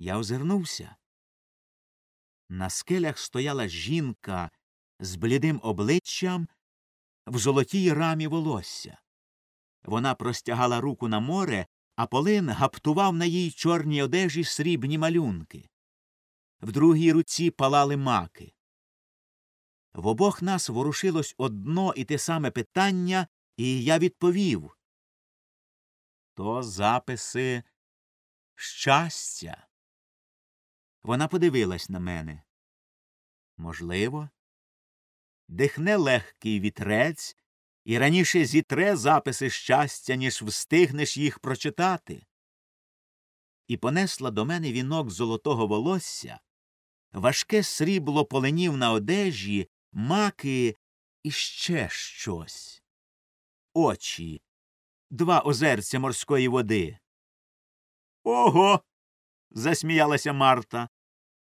Я озирнувся. На скелях стояла жінка з блідим обличчям в золотій рамі волосся. Вона простягала руку на море, а полин гаптував на їй чорній одежі срібні малюнки. В другій руці палали маки. В обох нас ворушилось одно і те саме питання, і я відповів то записи щастя. Вона подивилась на мене. Можливо, дихне легкий вітрець і раніше зітре записи щастя, ніж встигнеш їх прочитати. І понесла до мене вінок золотого волосся, важке срібло поленів на одежі, маки і ще щось. Очі, два озерця морської води. Ого. Засміялася Марта.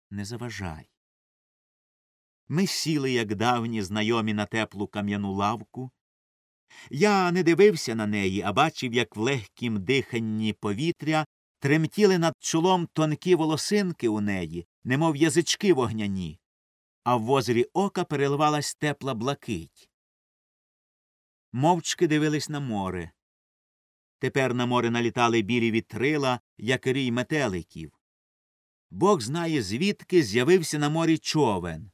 Не заважай. Ми сіли, як давні знайомі на теплу кам'яну лавку. Я не дивився на неї, а бачив, як в легкім диханні повітря тремтіли над чолом тонкі волосинки у неї, немов язички вогняні, а в озері ока переливалась тепла блакить. Мовчки дивились на море. Тепер на море налітали білі вітрила, як рій метеликів. Бог знає, звідки з'явився на морі човен.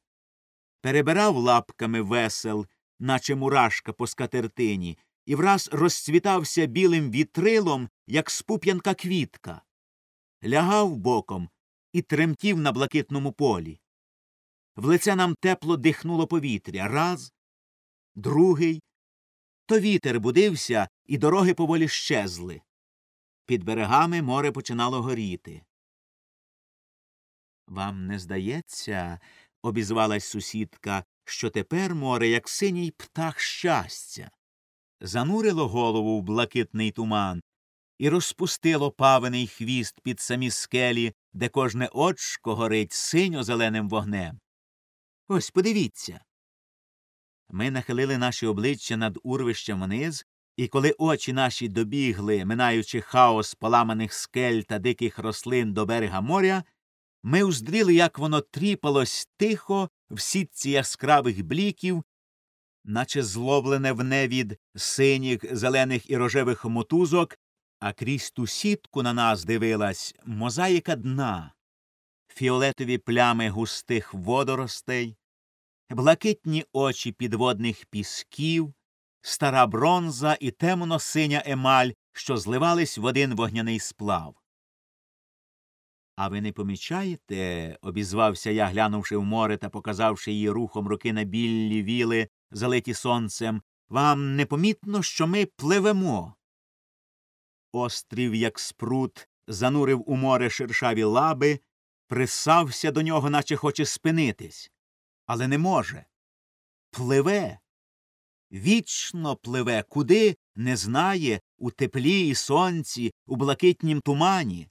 Перебирав лапками весел, наче мурашка по скатертині, і враз розцвітався білим вітрилом, як спуп'янка квітка. Лягав боком і тремтів на блакитному полі. В лице нам тепло дихнуло повітря раз, другий. То вітер будився, і дороги поволі щезли. Під берегами море починало горіти. Вам не здається, обізвалась сусідка, що тепер море, як синій птах щастя, занурило голову в блакитний туман і розпустило павений хвіст під самі скелі, де кожне очко горить синьо зеленим вогнем. Ось подивіться. Ми нахилили наші обличчя над урвищем вниз, і коли очі наші добігли, минаючи хаос поламаних скель та диких рослин до берега моря, ми уздріли, як воно тріпалось тихо в сітці яскравих бліків, наче зловлене в невід синіх, зелених і рожевих мотузок, а крізь ту сітку на нас дивилась мозаїка дна, фіолетові плями густих водоростей, блакитні очі підводних пісків, стара бронза і темно синя емаль, що зливались в один вогняний сплав. А ви не помічаєте, обізвався я, глянувши в море та показавши її рухом руки на біллі віли, залиті сонцем, вам непомітно, що ми пливемо. Острів, як спрут, занурив у море шершаві лаби, присався до нього, наче хоче спинитись, але не може. Пливе. Вічно пливе, куди не знає, у теплі і сонці, у блакитнім тумані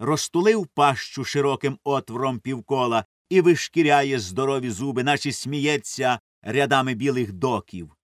розтулив пащу широким отвором півкола і вишкіряє здорові зуби, наче сміється рядами білих доків.